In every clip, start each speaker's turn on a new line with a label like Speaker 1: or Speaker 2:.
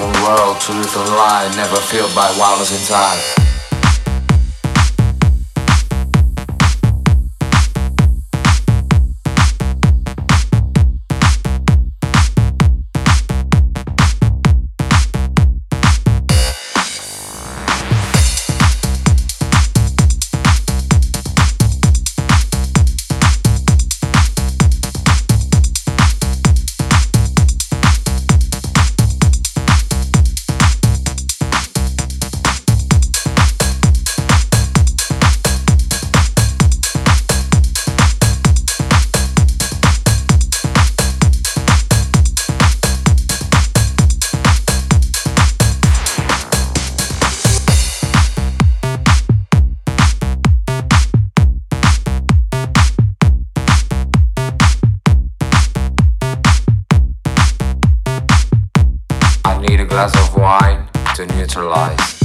Speaker 1: different world, two different line. Never filled by wildness in time. glass of wine to neutralize.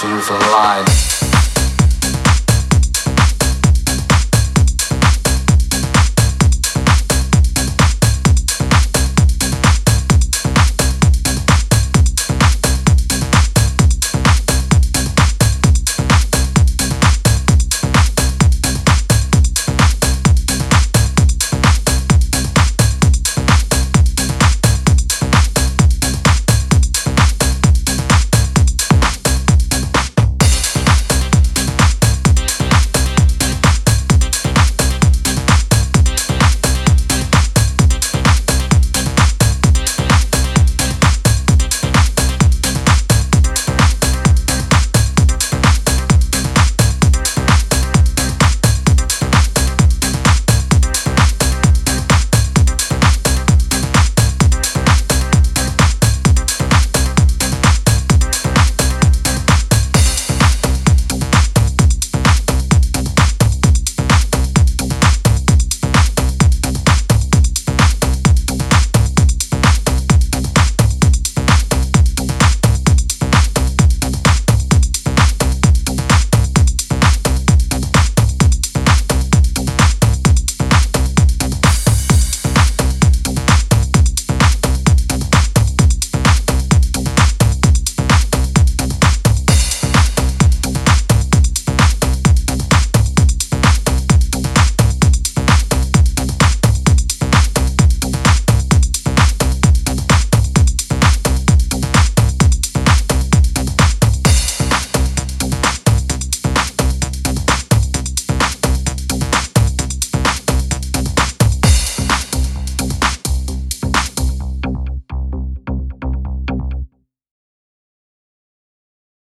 Speaker 1: Different line.